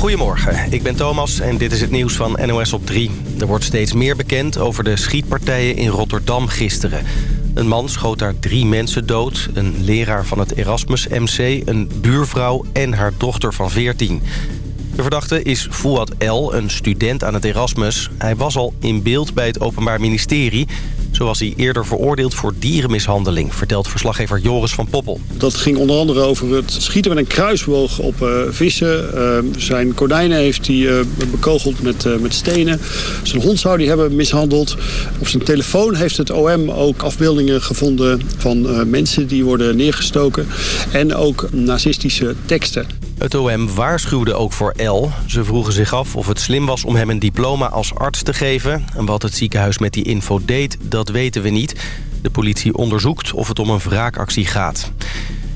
Goedemorgen, ik ben Thomas en dit is het nieuws van NOS op 3. Er wordt steeds meer bekend over de schietpartijen in Rotterdam gisteren. Een man schoot daar drie mensen dood. Een leraar van het Erasmus MC, een buurvrouw en haar dochter van 14. De verdachte is Fouad L, een student aan het Erasmus. Hij was al in beeld bij het Openbaar Ministerie. Zo was hij eerder veroordeeld voor dierenmishandeling... vertelt verslaggever Joris van Poppel. Dat ging onder andere over het schieten met een kruisboog op uh, vissen. Uh, zijn konijnen heeft hij uh, bekogeld met, met stenen. Zijn hond zou hij hebben mishandeld. Op zijn telefoon heeft het OM ook afbeeldingen gevonden... van mensen die worden neergestoken. En ook nazistische teksten. Het OM waarschuwde ook voor L. Ze vroegen zich af of het slim was om hem een diploma als arts te geven. En wat het ziekenhuis met die info deed, dat weten we niet. De politie onderzoekt of het om een wraakactie gaat.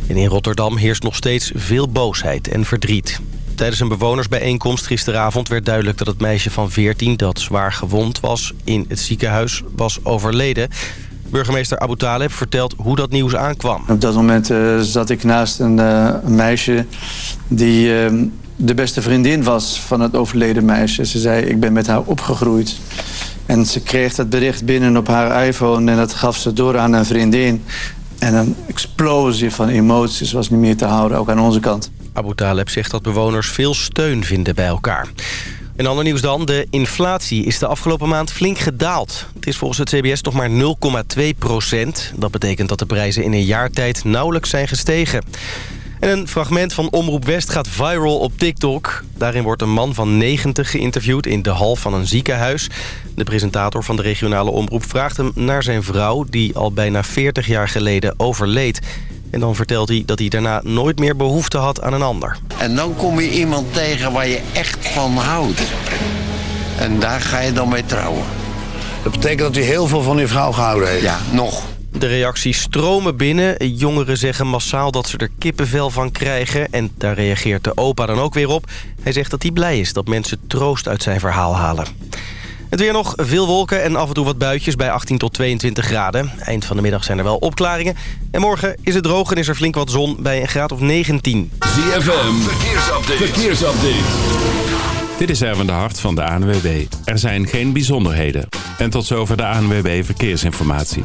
En in Rotterdam heerst nog steeds veel boosheid en verdriet. Tijdens een bewonersbijeenkomst gisteravond werd duidelijk dat het meisje van 14... dat zwaar gewond was in het ziekenhuis, was overleden. Burgemeester Abu Taleb vertelt hoe dat nieuws aankwam. Op dat moment uh, zat ik naast een, uh, een meisje die uh, de beste vriendin was van het overleden meisje. Ze zei, ik ben met haar opgegroeid. En ze kreeg dat bericht binnen op haar iPhone en dat gaf ze door aan een vriendin. En een explosie van emoties was niet meer te houden, ook aan onze kant. Abu Taleb zegt dat bewoners veel steun vinden bij elkaar. Een ander nieuws dan. De inflatie is de afgelopen maand flink gedaald. Het is volgens het CBS nog maar 0,2 procent. Dat betekent dat de prijzen in een jaar tijd nauwelijks zijn gestegen. En een fragment van Omroep West gaat viral op TikTok. Daarin wordt een man van 90 geïnterviewd in de hal van een ziekenhuis. De presentator van de regionale omroep vraagt hem naar zijn vrouw... die al bijna 40 jaar geleden overleed. En dan vertelt hij dat hij daarna nooit meer behoefte had aan een ander. En dan kom je iemand tegen waar je echt van houdt. En daar ga je dan mee trouwen. Dat betekent dat hij heel veel van die vrouw gehouden heeft? Ja, nog. De reacties stromen binnen. Jongeren zeggen massaal dat ze er kippenvel van krijgen. En daar reageert de opa dan ook weer op. Hij zegt dat hij blij is dat mensen troost uit zijn verhaal halen. Het weer nog, veel wolken en af en toe wat buitjes bij 18 tot 22 graden. Eind van de middag zijn er wel opklaringen. En morgen is het droog en is er flink wat zon bij een graad of 19. ZFM, verkeersupdate. verkeersupdate. Dit is Erwin de Hart van de ANWB. Er zijn geen bijzonderheden. En tot zover de ANWB Verkeersinformatie.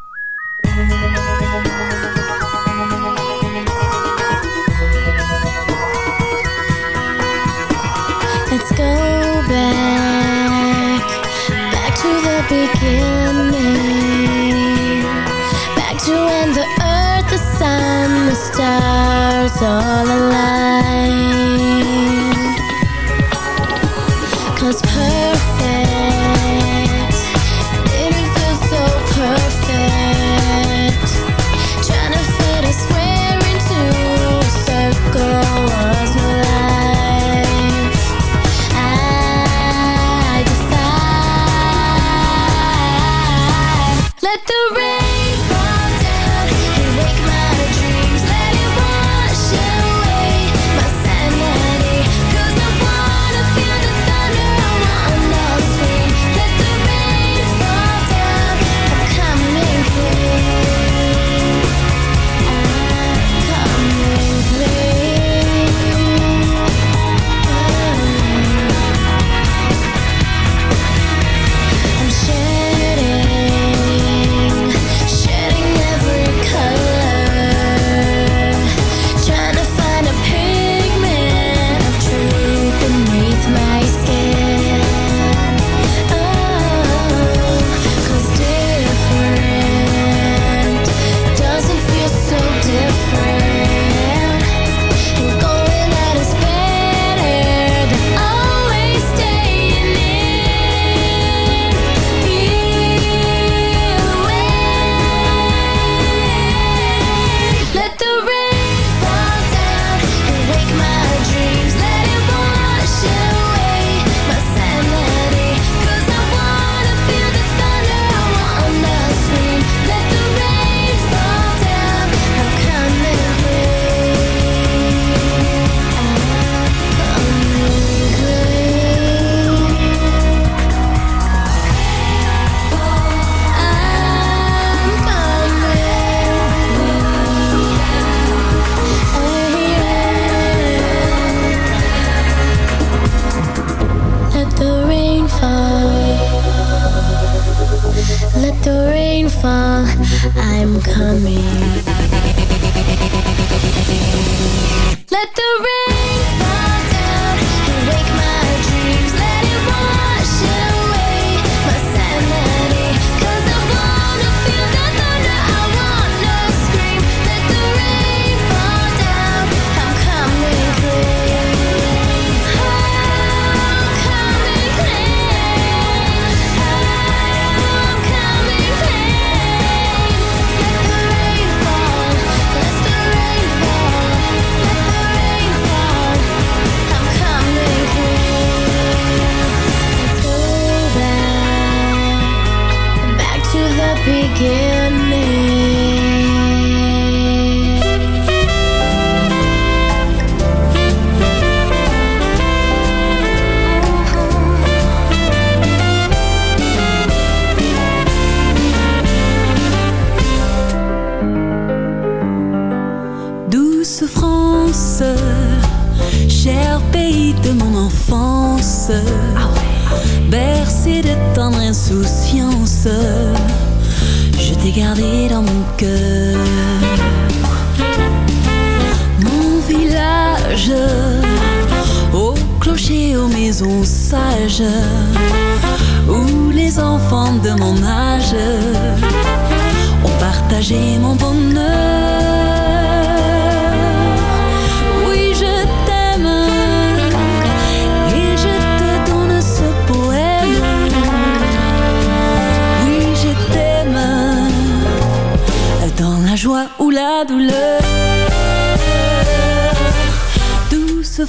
Perfect feel so perfect.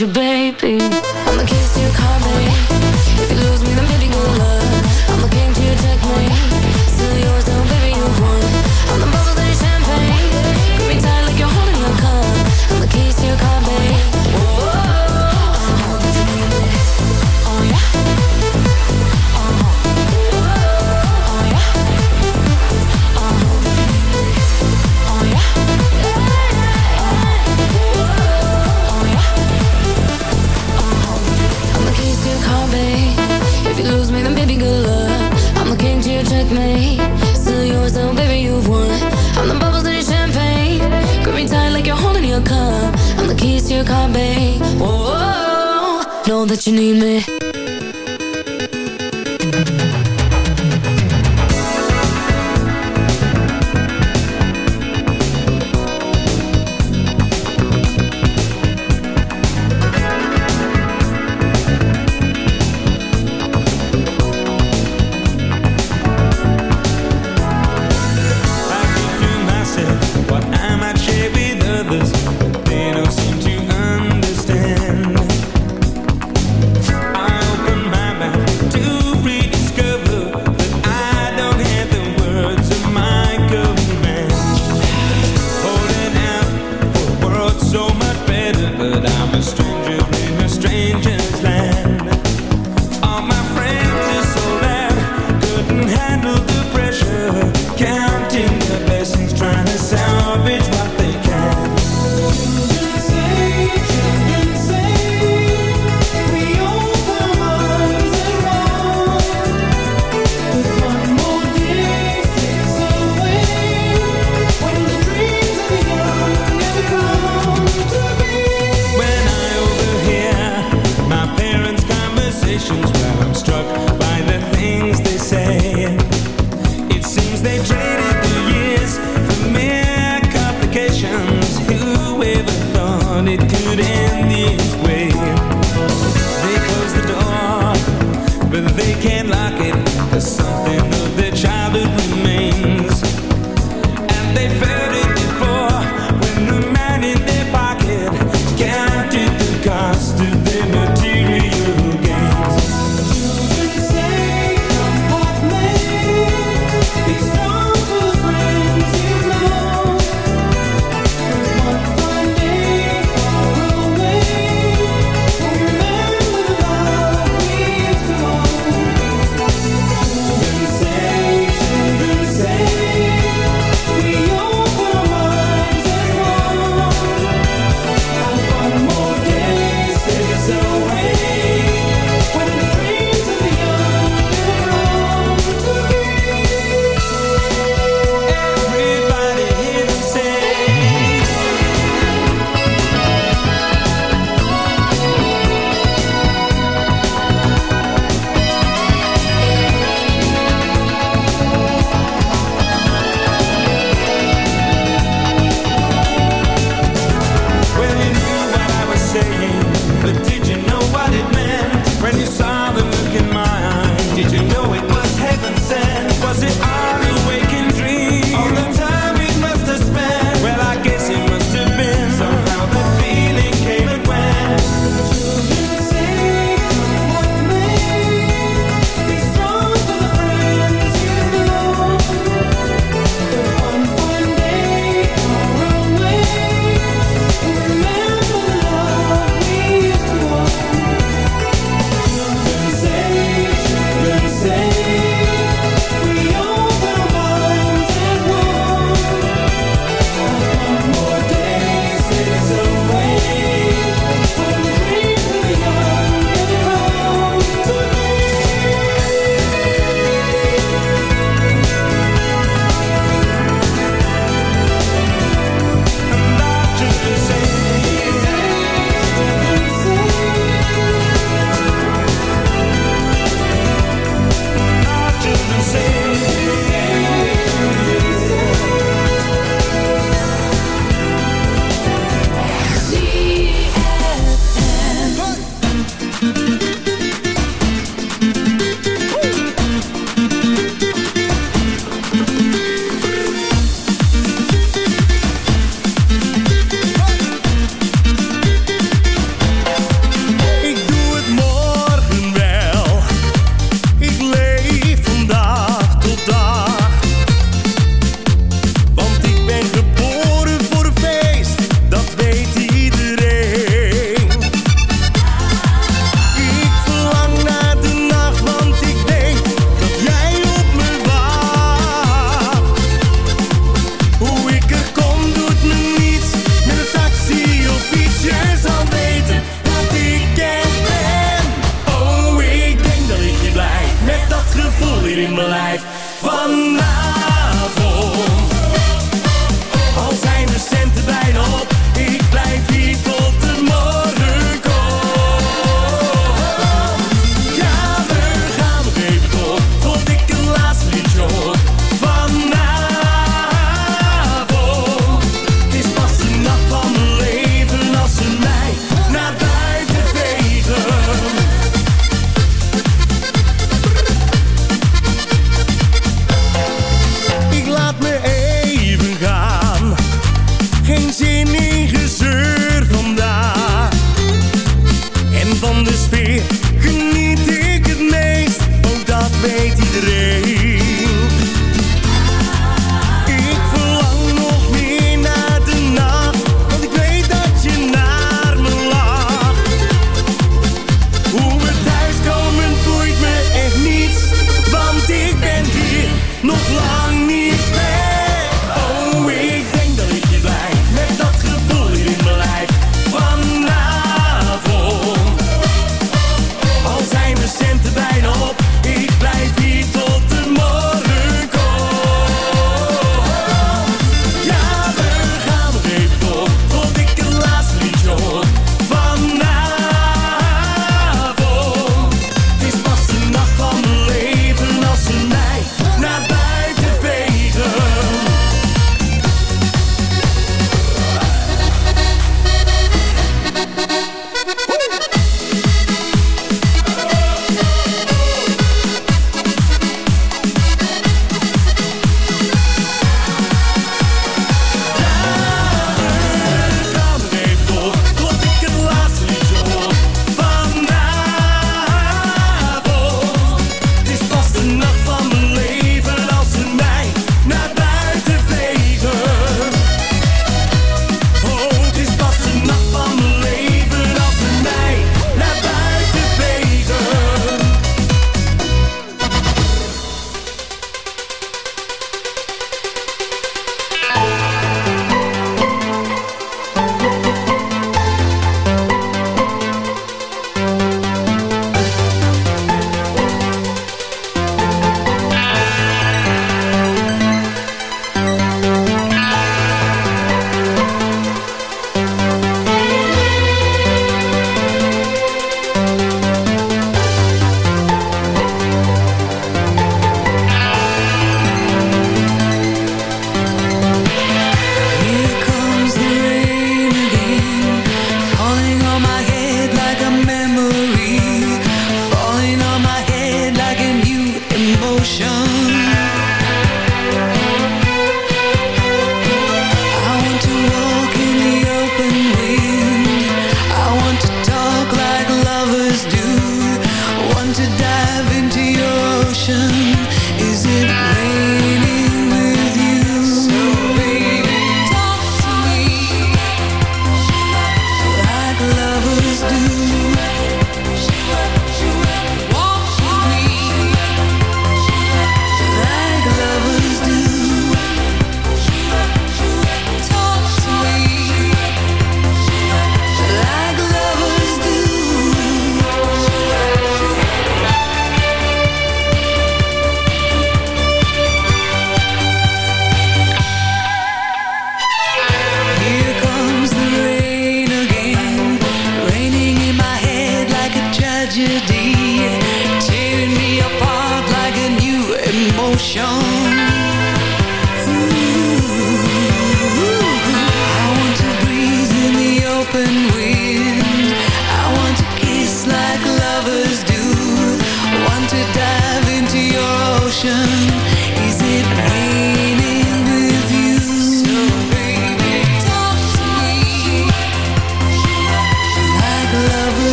you, baby. That you need me.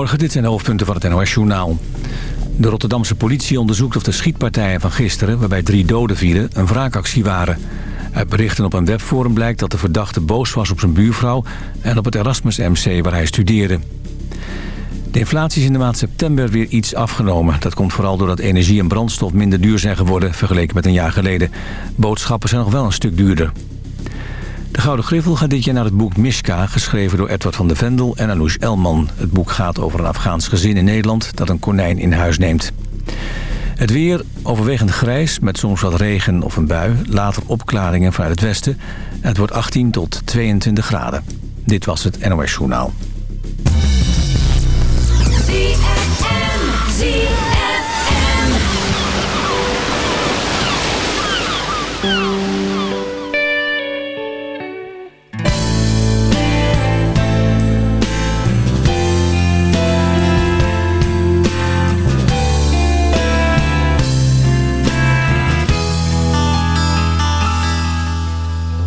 Goedemorgen, dit zijn de hoofdpunten van het NOS-journaal. De Rotterdamse politie onderzoekt of de schietpartijen van gisteren... waarbij drie doden vielen, een wraakactie waren. Uit berichten op een webforum blijkt dat de verdachte boos was op zijn buurvrouw... en op het Erasmus MC waar hij studeerde. De inflatie is in de maand september weer iets afgenomen. Dat komt vooral doordat energie en brandstof minder duur zijn geworden... vergeleken met een jaar geleden. Boodschappen zijn nog wel een stuk duurder. De Gouden Griffel gaat dit jaar naar het boek Mishka... geschreven door Edward van de Vendel en Anoush Elman. Het boek gaat over een Afghaans gezin in Nederland... dat een konijn in huis neemt. Het weer overwegend grijs met soms wat regen of een bui. Later opklaringen vanuit het westen. Het wordt 18 tot 22 graden. Dit was het NOS Journaal.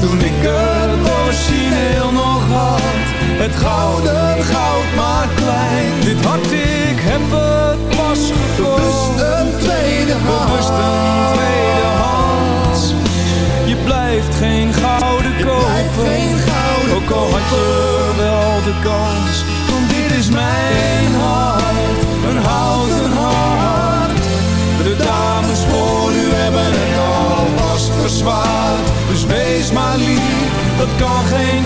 Toen ik het origineel nog had, het gouden dat kan geen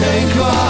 geen kwaad.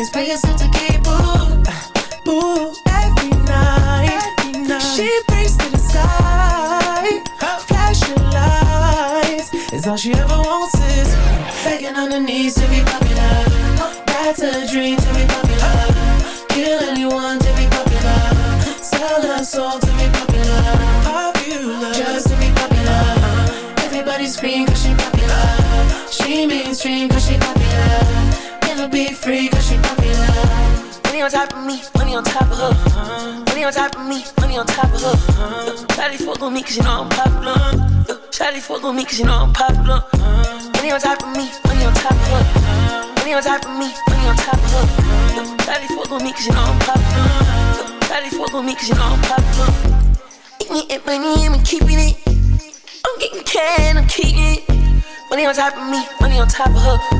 Put it in the face, pay yourself to keep. Ooh, ooh, every night, every night. She prays to the sky, flashing lights. Is all she ever wants is begging on her knees to be popular. That's a dream to be popular. Kill anyone to be popular. Sell her soul to be popular. Popular, just to be popular. Everybody scream cause she popular. She mainstream cause she popular. Never be free cause she popular. Money on top of me, money on top of her. Money on top of me, money on top of her. Shawty fuck on me cause you know I'm popular. Shawty fuck on me cause you know I'm popular. Money on top of me, money on top of her. Money on top of me, money on top of her. Shawty fuck on me cause you know I'm popular. Shawty fuck on me cause you know I'm popular. Eating it, money, I'm keeping it. I'm getting cash, I'm keeping it. Money on top of me, money on top of her.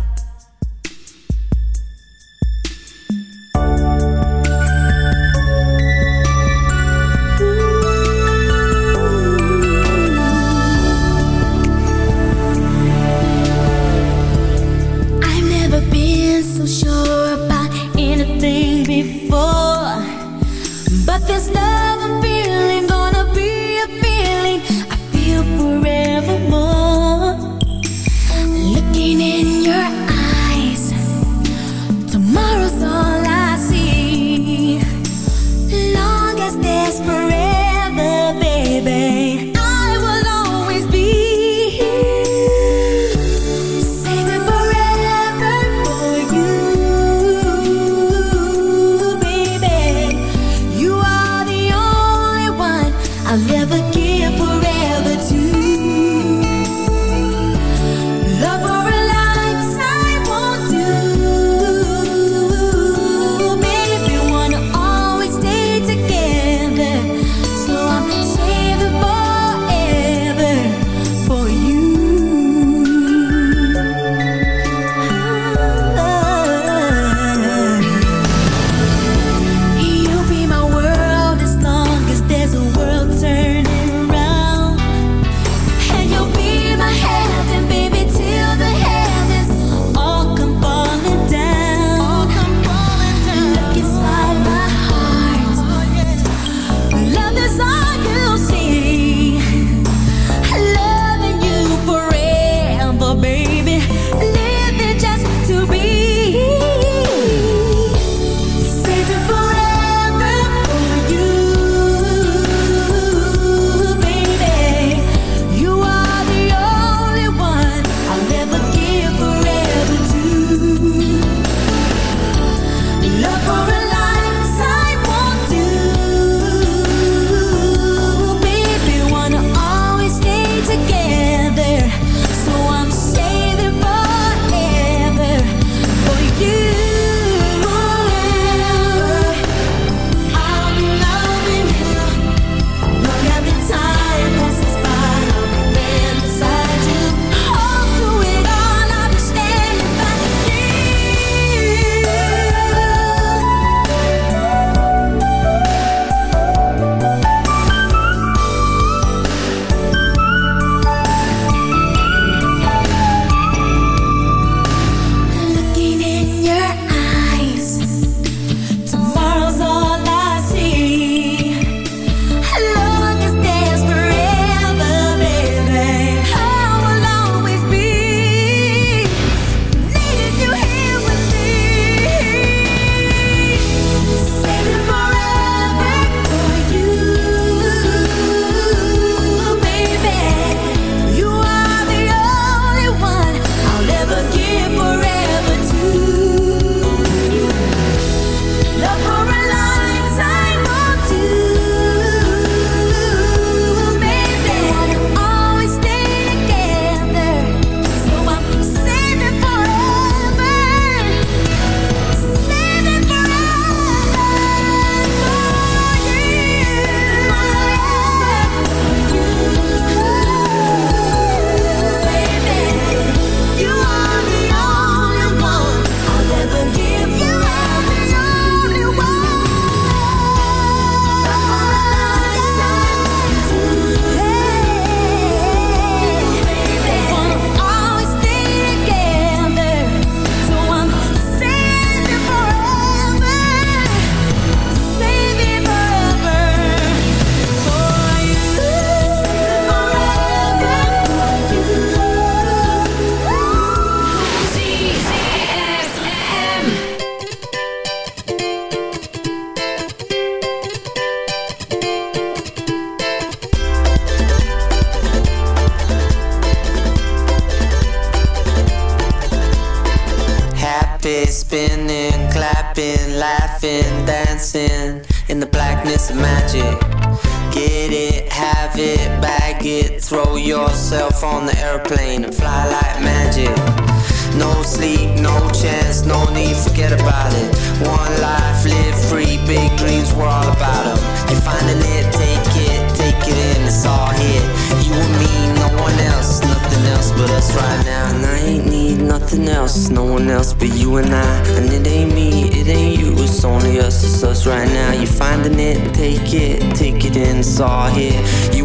Forget about it. One life, live free, big dreams, we're all about them. You're finding it, take it, take it in, it's all here. You and me, no one else, nothing else but us right now. And I ain't need nothing else, no one else but you and I. And it ain't me, it ain't you, it's only us, it's us right now. You're finding it, take it, take it in, it's all here. You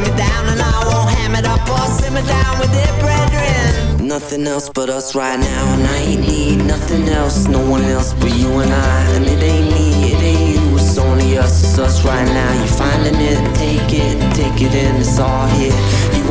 me down, and I won't ham it up or sit me down with it, brethren. Nothing else but us right now, and I ain't need nothing else, no one else but you and I. And it ain't me, it ain't you, it's only us, it's us right now. You're finding it, take it, take it in, it's all here.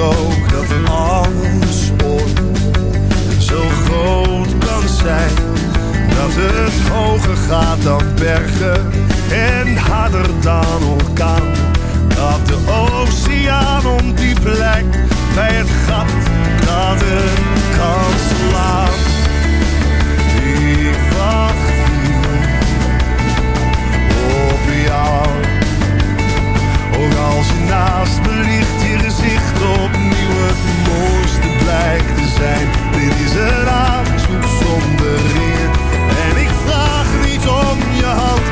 ook dat alles ooit zo groot kan zijn. Dat het hoger gaat dan bergen en harder dan orkaan. Dat de oceaan om die plek bij het gat dat het kan slaan. Ik wacht naast me ligt, je gezicht opnieuw het mooiste blijkt te zijn. Dit is een aanzoek zonder eer. En ik vraag niet om je hand,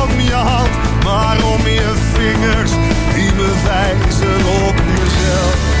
hand, maar om je vingers die me wijzen op mezelf.